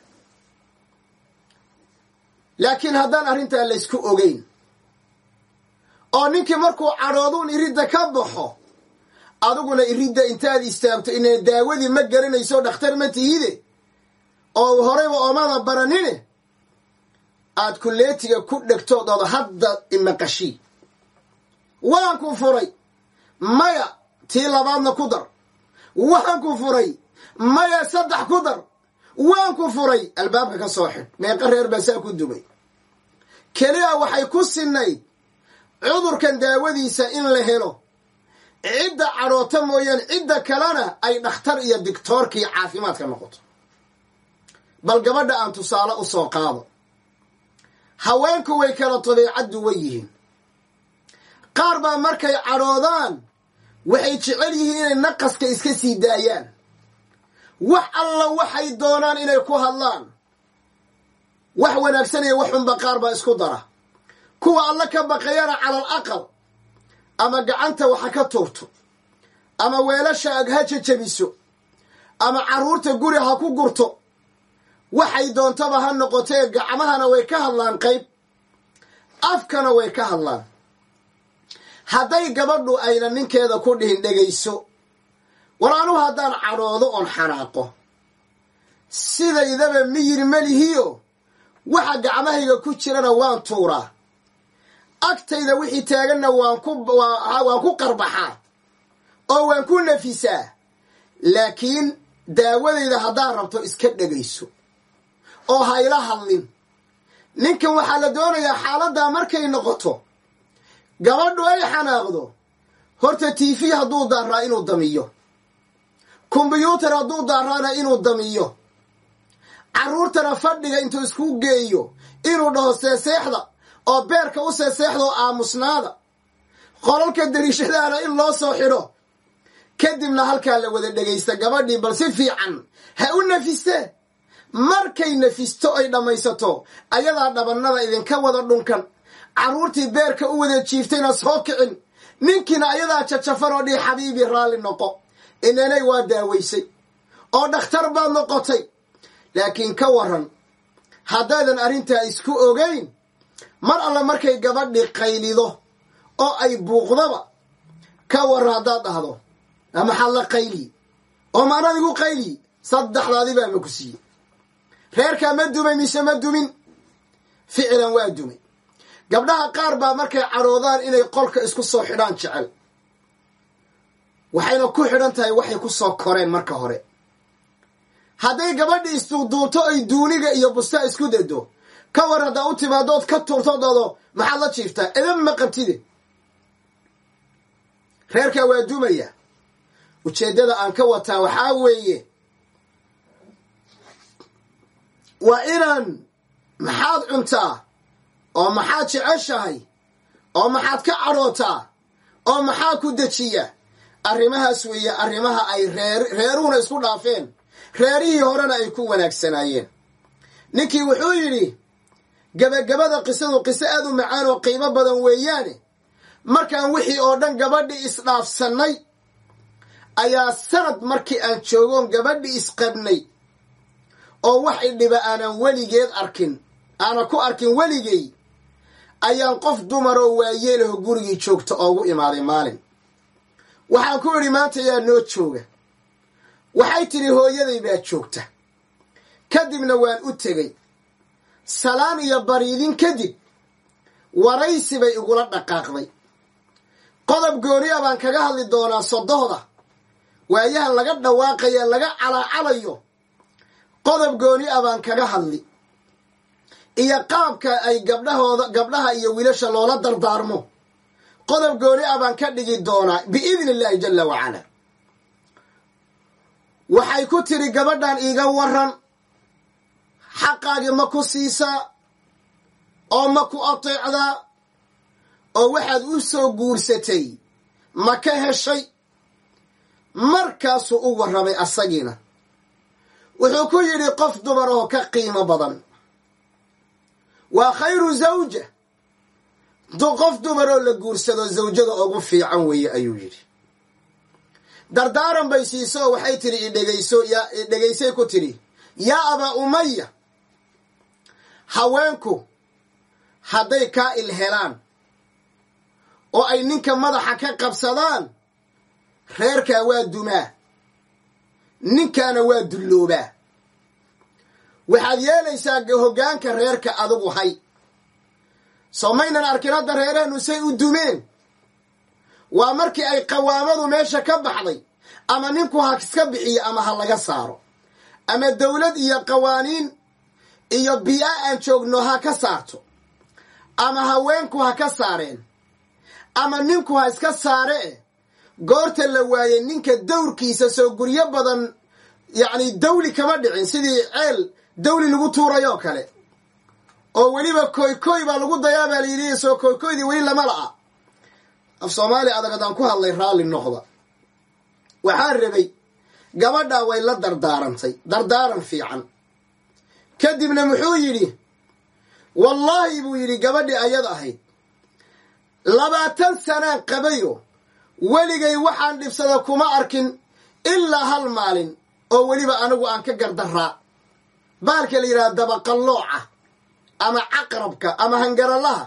laakiin haddaan arrintaa laysku ogeyn oo ninkii markuu cadhooduun iridda ka baxo adiguna iridda intaad istaagto ina daawadii ma garanayso dhakhtar ma tihide. Oo horeyba oomada baranine aad kulleetiga ku dhegtoodooda hadda imaqashii. Waan ku furay maya tii labaadna ku dar. Waan ku furay. Maya saddex ku dar. Waan ku furay. Albaabka ka soo xidh. Meeqa reer baa saa ku dumay keliya waxay ku sinnayd cudurkan daawadiisa in la helo. Cidda cadhoota mooyaan cidda kalena ay dhakhtar iyo digtoorkii caafimaadka noqoto. Bal gabadha aan tusaale u soo qaado. Haweenku way kala dabeecad duwan yihiin. Qaar baa markay cadhoodaan waxay jecel yihiin inay naqaska iska sii daayaan. Wax alla waxay doonaan inay ku hadlaan. Wax wanaagsan iyo wax qaar baa isku dara. Kuwa alla ka baqayana calal aqal. Ama gacanta waxa ka tuurto. Ama weelasha ag ha jajabiso ama carruurta guri ha ku gurto. Waxay doontaba ha noqotee gacmahana way ka hadlaan qayb. Afkana way ka hadlaan hadday gabadhu ayna ninkeeda ku dhihin dhegayso war anugu haddaan cadhoodo oon xanaaqo. Sidaydaba miyir melihiyo waxa gacmahayga ku jirana waan tuuraa. Agtayda wixii taaganna waan ku waan ku qarbaxaa oo waan ku nafisaa. Laakiin daawadayda haddaad rabto iska dhegayso oo hayla hadlin. Ninkan waxaa la doonayaa xaaladdaa markay noqoto gabadhu ay xanaaqdo. Horta tv hadduu daaraa inuu damiyo. Kombyuutar hadduu daaraana inuu damiyo. Carruurtana fadhiga intuu isku geeyo inuu dhaho seeseexda oo beerka u seeseexda aamusnaada. Qolalka dariishadaana in loo soo xidho kadibna halkaa la wada dhegaysta gabadhii bal si fiican ha u nafisee markay nafisto ay dhammaysato ayadaa dhabannada idinka wada dhunkan carruurtii beerka u wada jiiftayna soo kicin. Ninkiina ayadaa jajafan oo dhihi xabiibi raalli noqo. Inanay waa daawaysay oo dhakhtar baad noqotay. Laakiin ka waran haddaadan arrintaa isku ogayn mar alle markay gabadhii qaylido oo ay buuqdaba ka waran haddaad dhahdo maxaad la qayliyi oo maanad igu qayliyi saddexdaadi baa ma ku siiyey. Reerkaa ma dumay mise ma dumin? Ficilan waa dumay gabdhaha qaar baa markay cadhoodaan inay qolka isku soo xidhaan jecel. Waxayna ku xidhan tahay waxay ku soo koreen marka hore. Hadday gabadhi isduuduubto ay duuniga iyo bustaa isku dado. Ka war haddaa u timaadood ka tuurto doodo maxaad la jiiftaa edan ma qabtide. Reerkaa waa dumaya. Ujeeddada aan ka wataa waxaa weeye waa inaan maxaad cuntaa oo maxaad jeceshahay oo maxaad ka cadhootaa oo maxaa ku dejiya? Arrimahaas weeye arrimaha ay reer isku dhaafeen. Reerihii horena ay ku wanaagsanaayeen. Ninkii wuxuu yidhi gebagabada qisadu qiso aad u macaan oo qiimo badan weeyaane. Markaan wixii oo dhan gabadhii isdhaafsannay ayaa sanad markii aan joogoon gabadhii isqabnay. Oo wax idhiba aanan weligeed arkin. Aanan ku arkin weligay ayaan qof dumaroo waayeelaho gurigii joogta oogu imaaday maalin. Waxaan ku idhi maanta yaa noo jooga. Waxay tidhi hooyaday baa joogta. Kadibna waan u tegey. Salaan iyo bariidin kadib waraysi bay igula dhaqaaqday. Qodob gooniya baan kaga hadli doonaa sodohda waayahan laga dhawaaqaya laga calaacalayo qodob gooni a baan kaga hadli iyo qaabka ay gabdhahooda gabdhaha iyo wiilasha loola dardaarmo. Qodob gooni a baan ka dhigi doonaa biidni illaahi jalla wacala. Waxay ku tiri gabadhan iiga waran xaqaagii ma ku siisaa oo ma ku ateecdaa oo waxaad u soo guursatay ma ka heshay. Markaasuu u warramay asagiina wuxuu ku yidhi qof dumar oo ka qiimo badan waa khayru zawja. Qof dumar oo la guursado zawjada ugu fiican weeye ayuu yidhi. Dardaaran bay siiso waxay tidhi idhegayso yaa idhegaysay ku tidhi yaa abaa umaya haweenku hadday kaa ilhelaan oo ay ninka madaxa ka qabsadaan reerkaa waa dumaa ninkaana waa dulloobaa waxaad yeelaysaa hoggaanka reerka adigu hay. Soo maynan arkin hadda reerahanu say u dumeen waa markii ay qawaamadu meesha ka baxday ama ninku ha iska bixiyo ama ha laga saaro. Ama dowlad iyo qawaaniin iyo biya aan joogno ha ka saarto. Ama haweenku ha ka saareen. Ama ninku ha iska saaree goorta la waayey ninka dowrkiisa soo guryo badan yacni dawli kama dhicin. Sidii ceel dawli lagu tuurayoo kale. Oo weliba koykoy baa lagu dayaa baa layidhi soo koykoydii weli lama la'a af soomaali adag haddaan ku hadlay raalli noqda. Waxaa rabay gabadhaa way la dardaarantay dardaaran fiican. Kadibna muxuu yidhi wallaahi buu yidhi gabadhii ayad ahayd labaatan sanaan qabayo weligay waxaan dhibsada kuma arkin ilaa hal maalin oo weliba anigu aan ka gardaraa baalka la yidhaha dabaqallooca ama caqrabka ama hangaralaha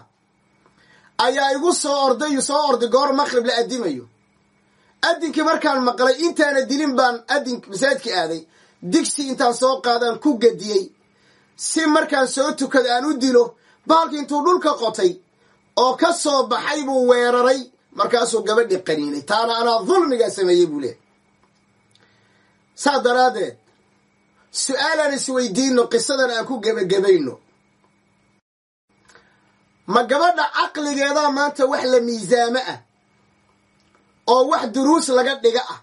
ayaa igu soo orday soo orday goor maqrib la addimayo addinkii markaan maqlay intaana dilin baan addin masaajidka aaday. Digsi intaan soo qaadaan ku gadiyey. Si markaan soo tukada aan u dilo baalki intuu dhulka qotay oo ka soo baxay buu weeraray. Markaasuu gabadhii qaniinay taana anaa dulmigaa sameeyey buu leehay saa daraaddeed su'aalaan isweydiino qisadan aan ku gebagabayno ma gabadha caqligeedaa maanta wax la miisaamo ah? Oo wax duruus laga dhiga ah?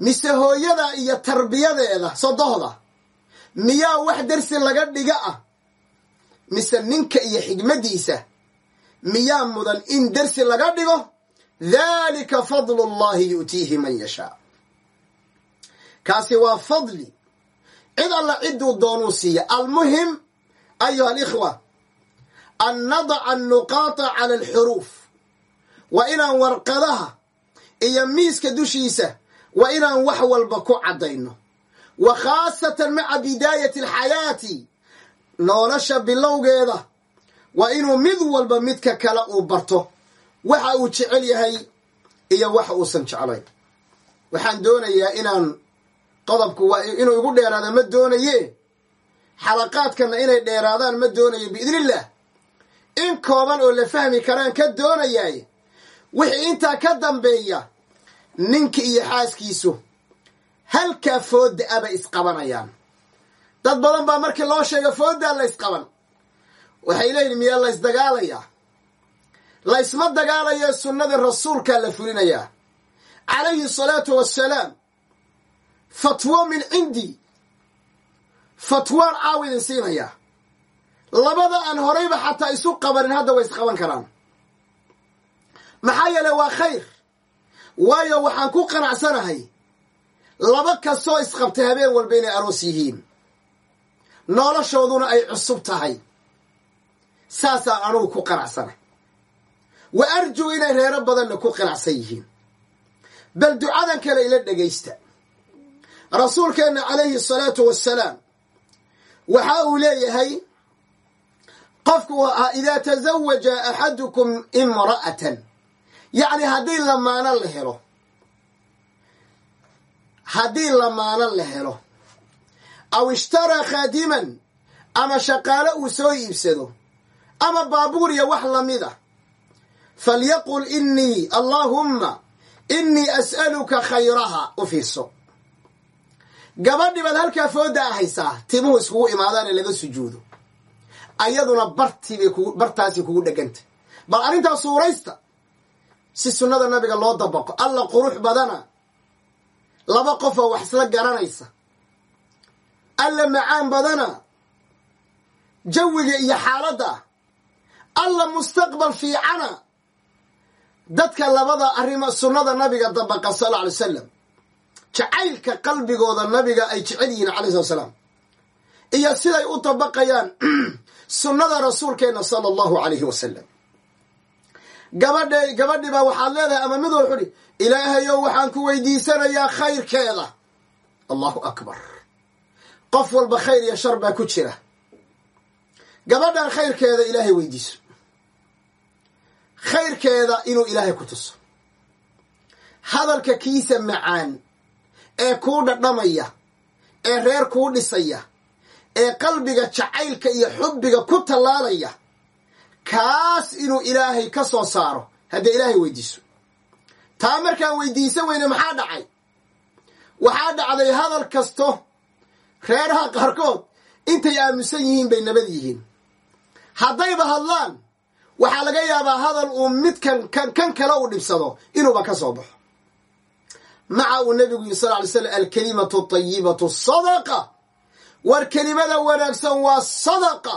Mise hooyada iyo tarbiyadeeda sodohda miyaa wax darsi laga dhiga ah? Mise ninka iyo xigmaddiisa miyaa mudan in darsi laga dhigo? Dhalika fadlu llahi yu'tiihi man yashaa kaasi waa fadli. Cid alla cidduu doonuu siiya. Almuhim ayuha alikhwa an nadaca annuqaata cala alxuruuf waa inaan warqadaha iyo miiska dushiisa waa inaan wax walba ku caddayno. Wa khaasatan maca bidaayati alxayaati nolosha bilowgeeda. Waa inuu mid walba midka kale uu barto. Waxa uu jecel yahay iyo waxa uusan jeclayn. Waxaan doonayaa inaan qodobku waa inuu igu dheeraada ma doonaye. Xalaqaadkana inay dheeraadaan ma doonayo biidniillah in kooban oo la fahmi karaan ka doonayaay wixii intaa ka dambeeya ninka iyo xaaskiisu halkaa foodda abay isqabanayaan. Dad badan baa markii loo sheega fooddaa la ysqaban waxay leeyihiin miyaa la ysdagaalayaa la ysma dagaalayo sunnadii rasuulkaa la fulinayaa. Calayhi asalaatu wassalaam fatwo min cindi. Fatwaan caaw idin siinayaa labada aan horayba xataa isu qabanin hadda way isqaban karaan. Maxaa yeele waa khayr. Waayo waxaan ku qanacsanahay. Laba kastoo isqabtay habeen walba inay aroos yihiin. Noloshooduna ay cusub tahay. Saasaan anugu ku qanacsanahay wa arjuu inay reero badanna ku qanacsan yihiin. Bal ducadan kale ila dhegaysta rasuulkeenna calayhi asalaatu wassalaam waxa uu leeyahay qofku idaa tazawaja axadukum imra'atan. Yacni haddii lamaano la helo haddii lamaano la helo aw ishtaraa khaadiman ama shaqaalo uu soo iibsado ama baabuur iyo wax la mid a falyaqul inii allaahumma inii as'aluka khayraha. U fiirso gabadhi baad halkaa fooda ahaysaa timuhu iskugu imaadaane laga sujuudo. Ayaduna bartibay kugu bartaasi kugu dheganta. Bal arrintaa suuraysta si sunnada nabiga loo dabaqo alla qurux badana laba qof oo wax isla garanaysa. Alla macaan badana jawiga iyo xaaladda alla mustaqbal fiicana dadka labada arrimo sunnada nabiga dabaqa sal alla alay wasalam jacaylka qalbigooda nabiga ay jecel yihiin calai slat slaam iyo siday u dabaqayaan sunnada rasuulkeenna sala allahu alayhi wasalam gabadha gabadhi baa waxaad leedahay ama mid wuxu uhi ilaahayow waxaan ku weydiisanayaa khayrkeeda. Allahu akbar. Qof walba khayr iyo shar baa ku jira. Gabadhan khayrkeeda ilaahay weydiiso. Khayrkeeda inuu ilaahay ku tuso. Hadalka kiisa macaan ee kuu dhadhamaya ee reer kuu dhisaya ee qalbiga jacaylka iyo xubbiga ku tallaalaya kaas inuu ilaahay ka soo saaro haddee ilaahay weydiiso. Taa markaan weydiisan weyne maxaa dhacay? Waxaa dhacday hadal kasto reeraha qaarkood intay aamusan yihiin bay nabad yihiin. Haddayba hadlaan waxaa laga yaabaa hadal uu midkan kan kale uu dhibsado inuuba ka soo baxo maca uu nebigu yiri sal ly slam alkalimatu tayibatu sadaqa. War kelimada wanaagsan waa sadaqa.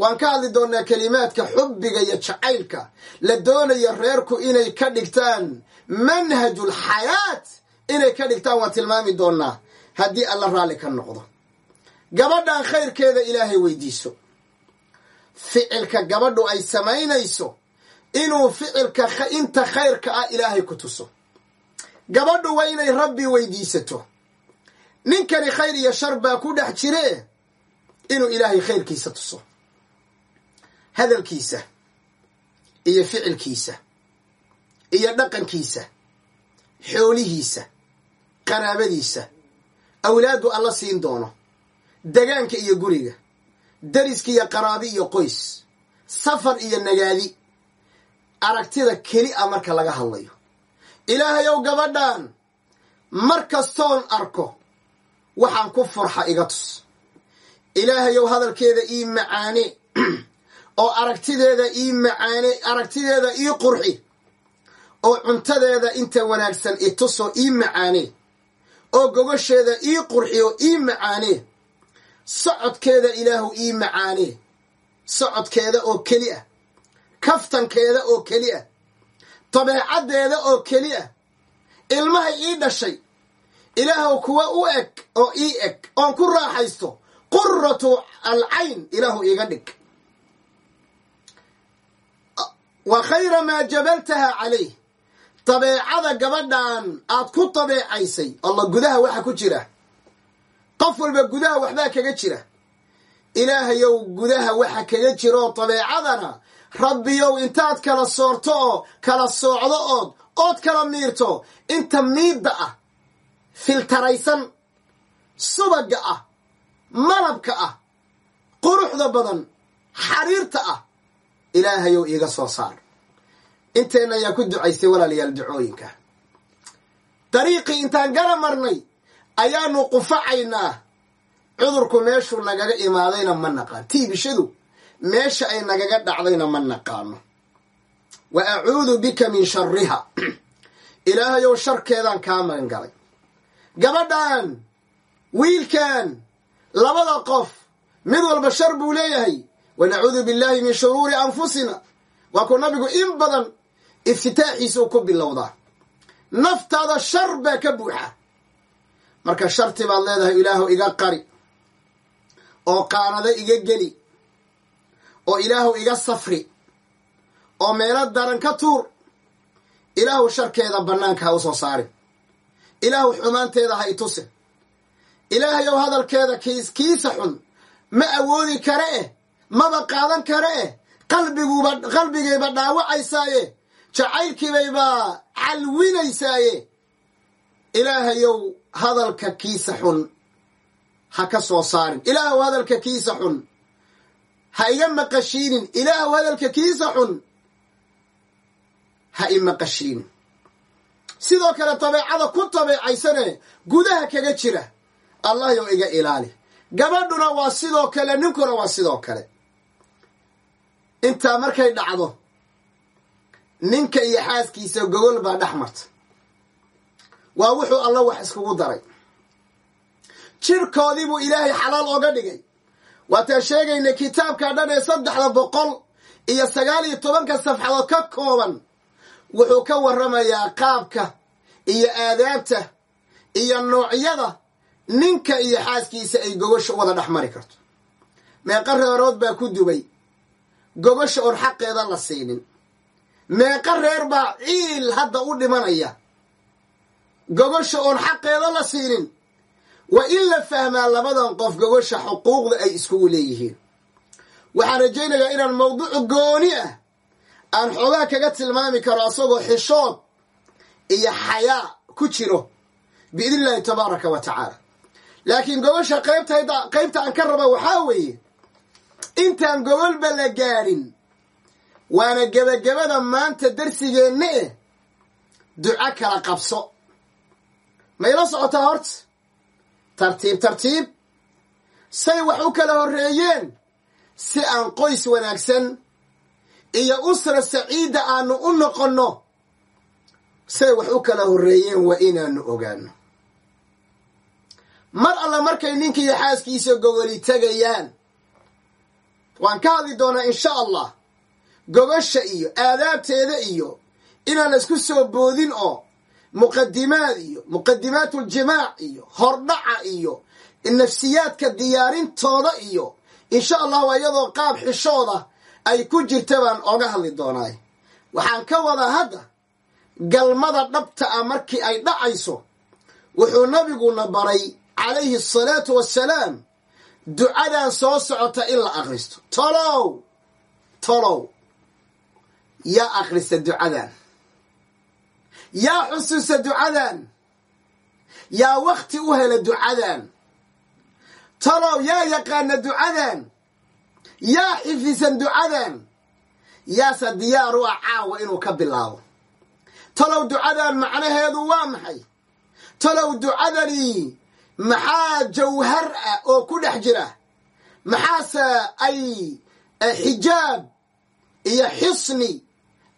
Waan ka hadli doonaa kelimaadka xubbiga iyo jacaylka. La doonaya reerku inay ka dhigtaan manhajul xayaat. Inay ka dhigtaan waan tilmaami doonaa. Haddii alla raalli ka noqdo. Gabadhan khayrkeeda ilaahay weydiiso. Ficilka gabadhu ay samaynayso. Inuu ficilka inta khayrka ah ilaahay ku tuso gabadhu waa inay rabbi weydiisato. Ninkani khayr iyo shar baa ku dhex jire inuu ilaahay khayrkiisa tuso. Hadalkiisa iyo ficilkiisa iyo dhaqankiisa xoolihiisa qaraabadiisa awlaadu alla siin doono degaanka iyo guriga dariska iyo qaraabi iyo qoys safar iyo nagaadi aragtida keli a marka laga hadlayo ilaahayow gabadhan mar kastoon arko waxaan ku farxa iga tus. Ilaahayow hadalkeeda ii macaane oo aragtideeda ii macaane aragtideeda ii qurxi oo cuntadeeda inta wanaagsan itusoo ii macaane oo gogosheeda ii qurxi oo ii macaane socodkeeda ilaahu ii macaane socodkeeda oo keli ah kaftankeeda oo keli ah dabeecaddeeda oo keli ah. Ilmahay ii dhashay. Ilaahuw kuwa u eg oo ii eg oon ku raaxaysto. Quratu alcayn ilaahu iiga dhig. Wa khayra maa jabaltaha calayh dabeecada gabadhan aad ku dabeecaysay allah gudaha waxa ku jira. Qof walba gudaha waxbaa kaga jira. Ilaahayow gudaha waxa kaga jira oo dabeecadana rabbiyow intaad kala soorto oo kala soocdo ood ood kala miirto inta miidda ah filtaraysan subaga ah malabka ah quruxda badan xariirta ah ilaahayow iiga soo saar. Inteenna ayaa ku ducaystay walaalayaal ducooyinka. Dariiqii intaan gara marnay ayaanu qufacaynaa. Cudurku meeshuu nagaga imaadayna ma naqaan. Tiibishadu meesha ay nagaga dhacdayna ma naqaano. Wa acuudu bika min shariha ilaahayow sharkeedaan kaa magan galay. Gabadhan wiilkan labada qof mid walba shar buu leeyahay. Wa nacuudu billahi min shuruuri anfusina. Waa kuu nabigu in badan iftitaaxiisuu ku bilowdaa. Naftaada shar baa ka buuxa. Marka sharti baad leedahay ilaahu iga qari. Oo qaanado iga geli oo ilaahu iga safri oo meelo daran ka tuur ilaahu sharkeeda bannaanka ha u soo saarin ilaahu xumaanteeda ha i tusin ilaahayow hadalkeeda kiis kiisa xun ma awoodi kare eh maba qaadan kare eh qalbiguuba qalbigayba dhaawacaysaaye jacaylkiibaybaa calwinaysaaye. Ilaahayow hadalka kiisa xun ha ka soo saarin. Ilaahu hadalka kiisa xun ha iga maqashiinin. Ilaahu hadalka kiisa xun ha i maqashiinin. Sidoo kale dabeecada ku dabeecaysane gudaha kaga jira allahyow iga ilaali. Gabadhuna waa sidoo kale ninkuna waa sidoo kale. Intaa markay dhacdo ninka iyo xaaskiisa gogol baa dhex marta. Waa wuxuu alla wax iskugu daray. Jirkoodii buu ilaahay xalaal oga dhigay waataan sheegaynay kitaabka dhan ee saddexda boqol iyo sagaal iyo tobanka safxadood ka kooban wuxuu ka warramayaa qaabka iyo aadaabta iyo noocyada ninka iyo xaaskiisa ay gogosha wada dhex mari karto. Meeqa reerood baa ku dubay. Gogosha oon xaqeeda la siinin. Meeqa reer baa ciil hadda u dhimanaya. Gogosha oon xaqeeda la siinin waa in la fahmaa labadan qof gogosha xuquuqda ay iskugu leeyihiin. Waxaan rajaynayaa inaan mawduucu gooni ah aan xoogaa kaga tilmaami karo asagoo xishood iyo xayaa ku jiro biidn illaahi tabaaraka wa tacaala. Laakiin gogosha qaybta aan ka raba waxaa weeye intaan gogolba la gaadhin waana gebagabada maanta darsigeenna eh duco kala qabso. Mayla socotaa horta tartiib tartiib. Say wax u kala horreeyeen si aan qoys wanaagsan iyo usra saciida aanu u noqonno. Say wax u kala horreeyeen waa inaanu ogaano. Mar alla markay ninkiiyo xaaskiisa gogoli tegayaan waan ka hadli doonaa insha allah gogosha iyo aadaabteeda iyo inaan laysku soo boodin oo muqadimaad iyo muqadimaatuljimaac iyo hordhaca iyo nafsiyaadka diyaarintooda iyo insha allah waa iyadoo qaab xishooda ay ku jirta baan oga hadli doonaay. Waxaan ka wadaa hadda galmada dhabta ah markii ay dhacayso wuxuu nabiguna baray calayhi asalaatu wassalaam ducadan soo socota in la akhristo. Tolow tolow yaa akhrista ducadan yaa xusuusta ducadan. Yaa wakhti u hela ducadan. Talow yaa yaqaana ducadan. Yaa xifisan ducadan. Yaase diyaar u ah caawa inuu ka bilaabo. Talow ducadan macnaheedu waa maxay? Talow ducadani maxaa jawhar ah oo ku dhex jira? Maxaase ay xijaab iyo xisni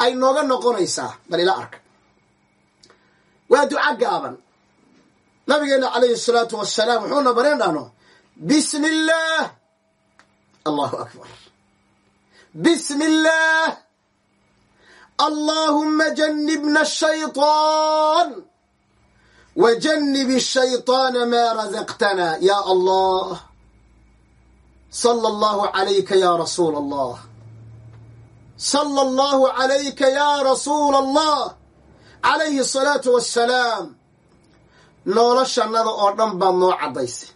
ay nooga noqonaysaa? Bal ila arka waa duca gaaban. Nabigeena calayhi salaatu wasalaam wuxuuna bareen dhahno bismi illaah allahu akbar. Bismi illaah allahuma janibna ashayطaan wa janibi shayطaana maa razaqtana ya allah. Sala allahu calayka ya rasuula allah sala allahu calayka ya rasuula allah calayhi asalaatu wassalaam noolashannada oo dhan baad noo caddaysay.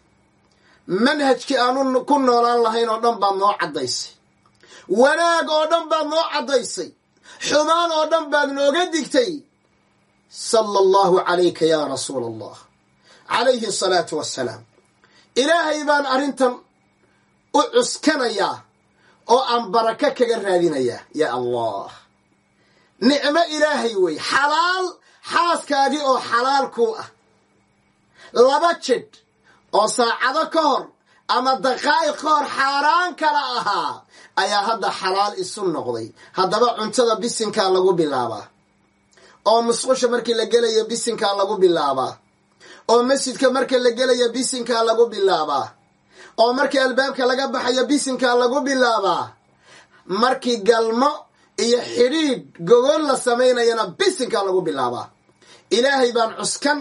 Manhajkii aanu ku noolaan lahayn oo dhan baad noo caddaysay. Wanaag oo dhan baad noo caddaysay. Xumaan oo dhan baad nooga digtay. Sala allahu calayka yaa rasuula allah calayhi salaatu wasalaam ilaahay baan arrintan u cuskanayaa oo aan barako kaga raadinayaa ya allah nicmo ilaahay wey xalaal xaaskaagii oo xalaal kuu ah. Laba jidh oo saacado ka hor ama daqaa'iq ka hor xaaraan kala ahaa ayaa hadda xalaal isu noqday. Haddaba cuntada bisinkaa lagu bilaabaa. Oo musqusha markii la gelayo bisinkaa lagu bilaabaa. Oo masjidka marka la gelayo bisinkaa lagu bilaabaa. Oo markii albaabka laga baxayo bisinkaa lagu bilaabaa. Markii galmo iyo xidhiidh gogol la samaynayana bisinkaa lagu bilaabaa. Ilaahay baan cuskan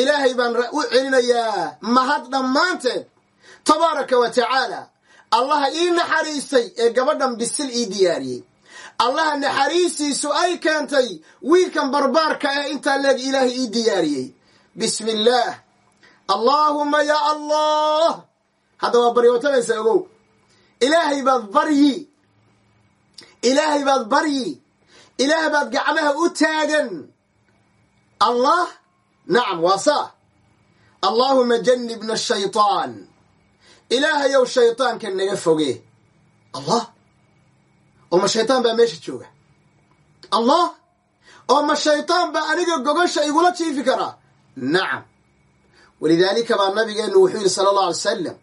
ilaahay baan u celinayaa. Mahad dhammaanteed tabaaraka wa tacaala allaha ii naxariistay ee gabadhan bisil ii diyaariyey. Allaha naxariistiisu ay keentay wiilkan barbaarka ee intaa leeg ilaahay ii diyaariyey. Bismi illaah allaahumma yaa allah. Hadda waa baryootanaysa ogow. Ilaahay baad baryi ilaahay baad baryi ilaah baad gacmaha u taagan. Allah? Nacam waa saa allaahuma janibna ashaytaan ilaahayow shaytaanka naga foge. Allah? Oo ma shaytaan baa meesha jooga? Allah? Oo ma shaytaan baa aniga gogosha igula jiifi karaa nacam walidaalika baa nabigeenu wuxuu yidhi sala allahu alay salam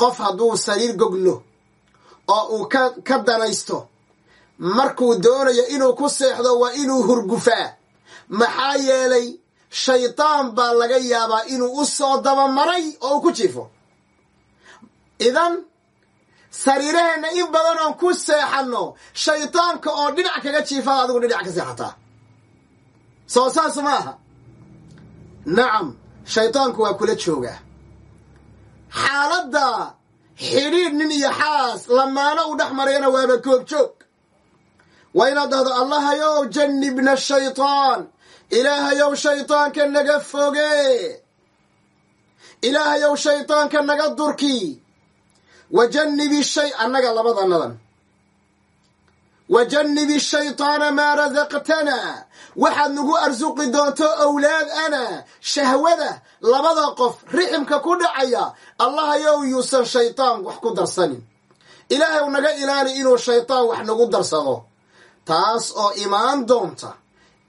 qof hadduu sariir goglo oo uu ka danaysto markuu doonayo inuu ku seexdo waa inuu hurgufaa. Maxaa yeelay shaydaan baa laga yaabaa inuu u soo dabamaray oo uu ku jiifo. Idan sariiraheenna in badan oon ku seexanno shaydaanka oo dhinac kaga jiifada adigu dhinac ka seexataa. Soo saas ma aha. Nacam shaydaanku waa kula joogaa xaaladda xidhiidh nin iyo xaas lamaano u dhex marayana waaba koogjoog waa inaad dhahdo allahayow jannibna shaytaan ilaahayow shaydaanka naga foge. Ilaahayow shaydaanka naga durki. Wa jannibi shay annaga labadanadan wa jannibi shaytaana maa rasaqtana waxaad nagu arsuqi doonto owlaad ana shahwada labada qof riximka ku dhacaya. Allahayow yuusan shaydaan wax ku darsanin. Ilaahaw naga ilaali inuu shaydaan wax nagu darsado taas oo imaan doonta.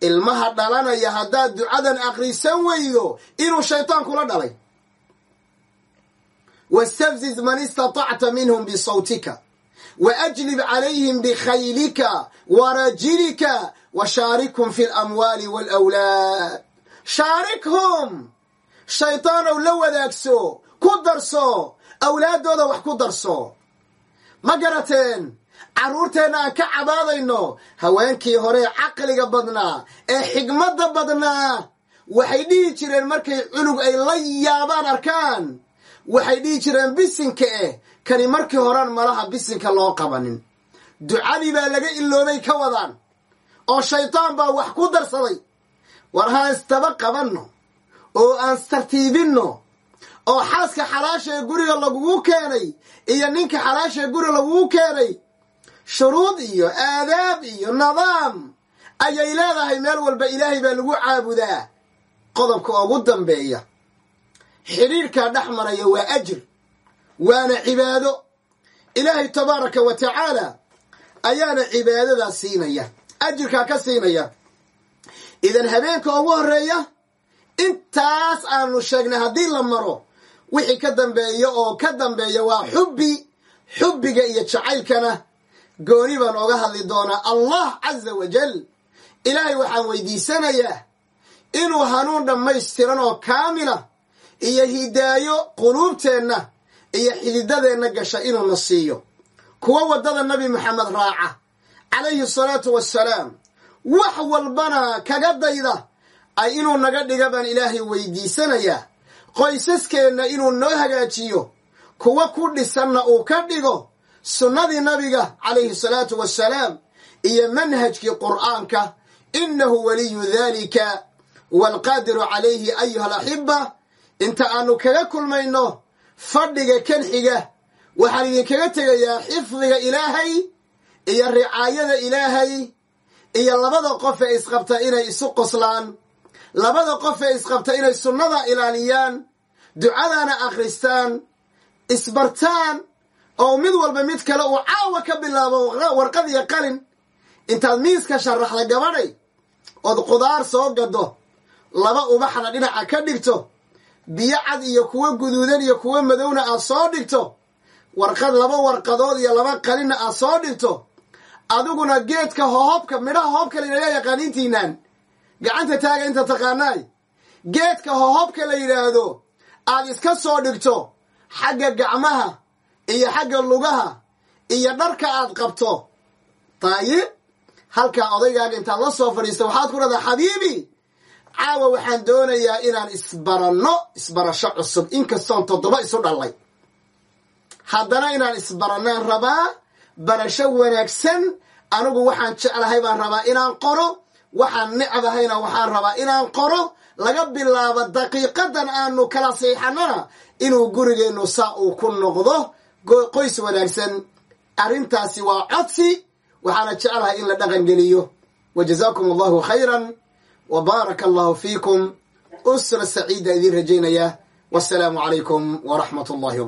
Ilmaha dhalanaya haddaad ducadan akhrisan weydo inuu shaytaan kula dhalay. Wastafziz man istatacta minhum bisawtika. Waajlib calayhim bikhaylika warajilika washaarikhum fi lamwaali waalawlaad shaarikhum! Shaytaanow la wadaagso ku darso awlaaddooda wax ku darso. Ma garateen carruurteenna aan ka cabaadayno haweenkii hore caqliga badnaa ee xigmadda badnaa waxay dhihi jireen markay cunug ay la yaabaan arkaan. Waxay dhihi jireen bisinka eh kani markii horan malaha bisinka loo qabanin. Ducadii baa laga iloobay ka wadaan oo shaytaan baa wax ku darsaday. War haan istaba qabanno oo aan tartiibinno oo xaaska xalaasha ee guriga lagugu keenay iyo ninka xalaasha ee guriga lagugu keenay shuruud iyo aadaab iyo nidaam ayay leedahay meel walba ilaahay baa lagu caabudaa qodobka ugu dambeeya. Xidhiirkaa dhex maraya waa ajir waana cibaado. Ilaahay tabaaraka wa tacaala ayaana cibaadadaa siinaya ajirkaa ka siinaya. Idan habeenka ugu horreeya intaas aanu sheegnay haddii la maro wixii ka dambeeya oo ka dambeeya waa xubbi xubbiga iyo jacaylkana gooni baan oga hadli doonaa allah caza wajal ilaahay waxaan weydiisanayaa inuu hanuun dhammaystiran oo kaamila iyo hidaayo quluubteenna iyo xididadeenna gasha inuuna siiyo. Kuwa waddada nabi moxamed raaca calayhi salaatu wassalaam wax walbana kaga dayda ay inuu naga dhiga baan ilaahay weydiisanayaa. Qoysaskeenna inuu noo hagaajiyo kuwa ku dhisanna uu ka dhigo sunnadii nabiga calayhi salaatu wassalaam iyo manhajkii qur'aanka innahu waliyu dalika waalqaadiru calayhi ayuha alaxiba inta aanu kaga kulmayno fadhiga kan xiga waxaan idinkaga tegayaa xifdiga ilaahay iyo ricaayada ilaahay iyo labada qof ee isqabta inay isu qoslaan labada qof ee isqabta inay sunnada ilaaliyaan ducadana akhristaan isbartaan oo mid walba mid kale uu caawa ka bilaabo warqad iyo qalin intaad miiska sharaxda gabadhay ood qudaar soo gado laba ubaxna dhinaca ka dhigto biyo cad iyo kuwo guduudan iyo kuwo madowna aad soo dhigto warqad laba warqadood iyo laba qalinna aad soo dhigto adiguna geedka hohobka midhaha hohobka layidhahda yaqaaniintiinaan gacanta taaga inta taqaanaay geedka hohobka la yidhaahdo aad iska soo dhigto xagga gacmaha iyo xagga lugaha iyo dharka aad qabto. Daayib halkaa odaygaaga intaad la soo fadhiista waxaad ku dhahdaa xabiibi caawa waxaan doonayaa inaan isbaranno isbarasho cusub. Inkastoon toddoba isu dhallay. Haddana inaan isbarannaan rabaa barasho wanaagsan anigu waxaan jeclahay baan rabaa inaan qoro waxaan necbahayna waxaan rabaa inaan qoro. Laga bilaabo daqiiqadan aanu kala siixannana inuu gurigeennu saa uu ku noqdo qoys wanaagsan. Arrintaasi waa codsi. Waxaana jeclahay in la dhaqan geliyo wa jazaakum allahu khayran. Wa baaraka allahu fiikum. Usra saciida idiin rajaynaya wasalaamu calaykum waraxmat ullahi wbarakatu